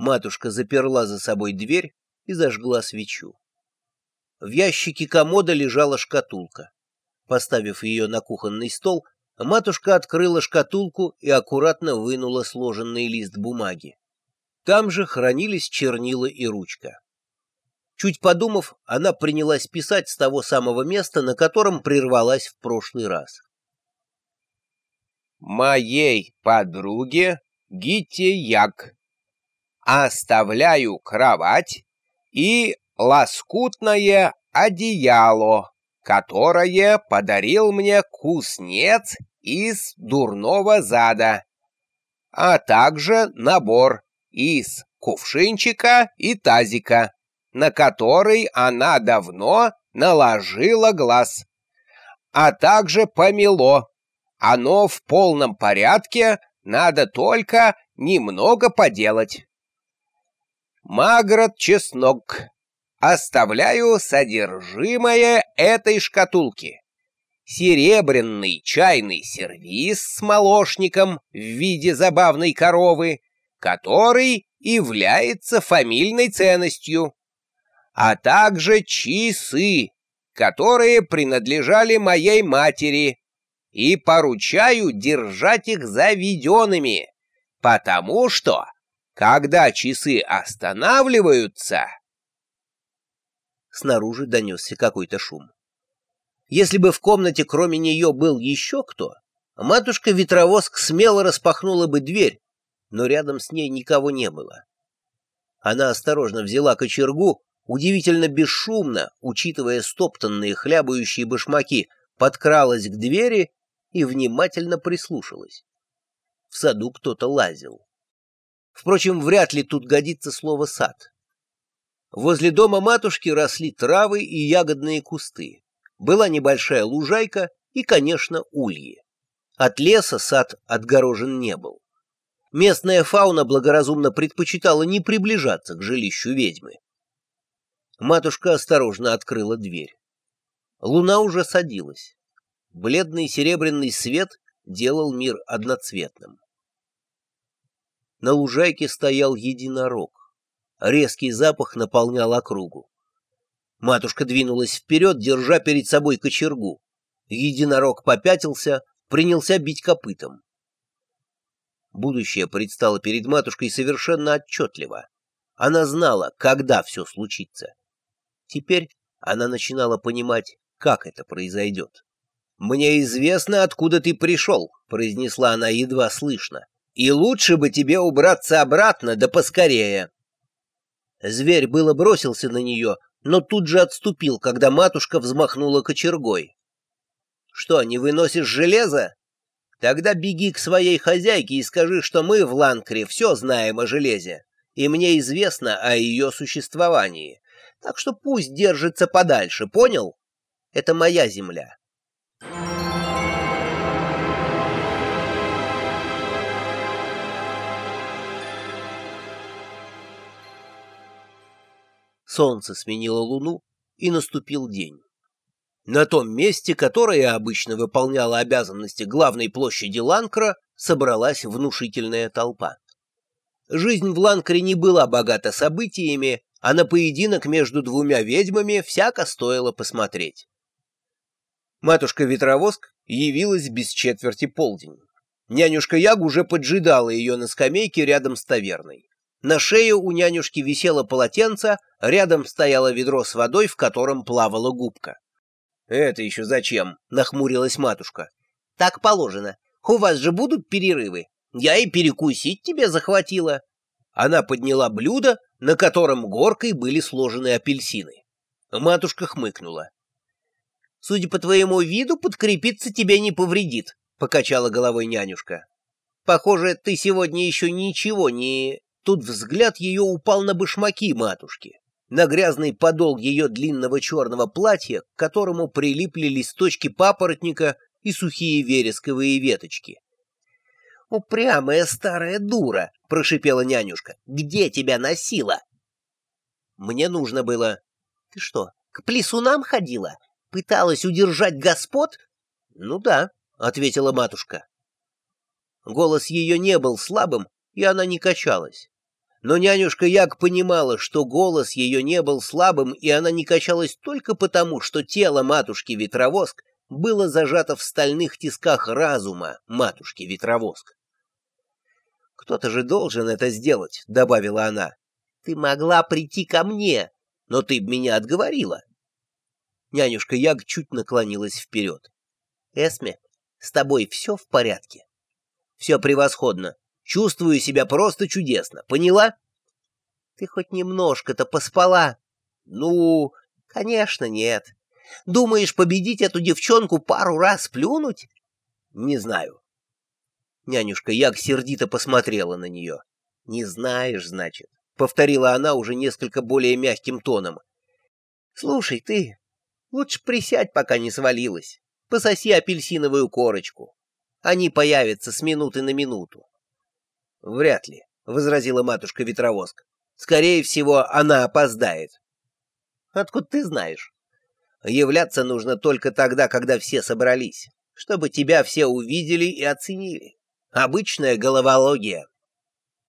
Матушка заперла за собой дверь и зажгла свечу. В ящике комода лежала шкатулка. Поставив ее на кухонный стол, матушка открыла шкатулку и аккуратно вынула сложенный лист бумаги. Там же хранились чернила и ручка. Чуть подумав, она принялась писать с того самого места, на котором прервалась в прошлый раз. «Моей подруге Гите Як оставляю кровать и лоскутное одеяло, которое подарил мне куснец из дурного зада, а также набор из кувшинчика и тазика, на который она давно наложила глаз, а также помело. Оно в полном порядке, надо только немного поделать. Магрот чеснок. Оставляю содержимое этой шкатулки. Серебряный чайный сервиз с молочником в виде забавной коровы, который является фамильной ценностью, а также часы, которые принадлежали моей матери, и поручаю держать их заведенными, потому что, когда часы останавливаются... Снаружи донесся какой-то шум. Если бы в комнате кроме нее был еще кто, матушка-ветровоск смело распахнула бы дверь, но рядом с ней никого не было. Она осторожно взяла кочергу, удивительно бесшумно, учитывая стоптанные хлябающие башмаки, подкралась к двери и внимательно прислушалась. В саду кто-то лазил. Впрочем, вряд ли тут годится слово «сад». Возле дома матушки росли травы и ягодные кусты. Была небольшая лужайка и, конечно, ульи. От леса сад отгорожен не был. Местная фауна благоразумно предпочитала не приближаться к жилищу ведьмы. Матушка осторожно открыла дверь. Луна уже садилась. Бледный серебряный свет делал мир одноцветным. На лужайке стоял единорог. Резкий запах наполнял округу. Матушка двинулась вперед, держа перед собой кочергу. Единорог попятился, принялся бить копытом. Будущее предстало перед матушкой совершенно отчетливо. Она знала, когда все случится. Теперь она начинала понимать, как это произойдет. «Мне известно, откуда ты пришел», — произнесла она едва слышно. «И лучше бы тебе убраться обратно, да поскорее». Зверь было бросился на нее, но тут же отступил, когда матушка взмахнула кочергой. «Что, не выносишь железо? Тогда беги к своей хозяйке и скажи, что мы в Ланкре все знаем о железе, и мне известно о ее существовании. Так что пусть держится подальше, понял? Это моя земля». Солнце сменило луну, и наступил день. На том месте, которое обычно выполняло обязанности главной площади Ланкра, собралась внушительная толпа. Жизнь в Ланкре не была богата событиями, а на поединок между двумя ведьмами всяко стоило посмотреть. Матушка-ветровоск явилась без четверти полдень. Нянюшка Яг уже поджидала ее на скамейке рядом с таверной. На шее у нянюшки висело полотенце, рядом стояло ведро с водой, в котором плавала губка. «Это еще зачем?» — нахмурилась матушка. «Так положено. У вас же будут перерывы. Я и перекусить тебе захватила». Она подняла блюдо, на котором горкой были сложены апельсины. Матушка хмыкнула. «Судя по твоему виду, подкрепиться тебе не повредит», — покачала головой нянюшка. «Похоже, ты сегодня еще ничего не...» Тут взгляд ее упал на башмаки матушки, на грязный подол ее длинного черного платья, к которому прилипли листочки папоротника и сухие вересковые веточки. «Упрямая старая дура!» — прошипела нянюшка. «Где тебя носила?» «Мне нужно было...» «Ты что, к плесунам ходила? Пыталась удержать господ?» «Ну да», — ответила матушка. Голос ее не был слабым, и она не качалась. Но нянюшка Як понимала, что голос ее не был слабым, и она не качалась только потому, что тело матушки-ветровоск было зажато в стальных тисках разума матушки-ветровоск. «Кто-то же должен это сделать», — добавила она. «Ты могла прийти ко мне, но ты б меня отговорила». Нянюшка Яг чуть наклонилась вперед. «Эсме, с тобой все в порядке?» «Все превосходно. Чувствую себя просто чудесно. Поняла?» «Ты хоть немножко-то поспала?» «Ну, конечно, нет. Думаешь, победить эту девчонку пару раз плюнуть?» «Не знаю». Нянюшка Яг сердито посмотрела на нее. «Не знаешь, значит», — повторила она уже несколько более мягким тоном. «Слушай, ты, лучше присядь, пока не свалилась. Пососи апельсиновую корочку. Они появятся с минуты на минуту». «Вряд ли», — возразила матушка-ветровозка. «Скорее всего, она опоздает». «Откуда ты знаешь?» «Являться нужно только тогда, когда все собрались, чтобы тебя все увидели и оценили. Обычная головология».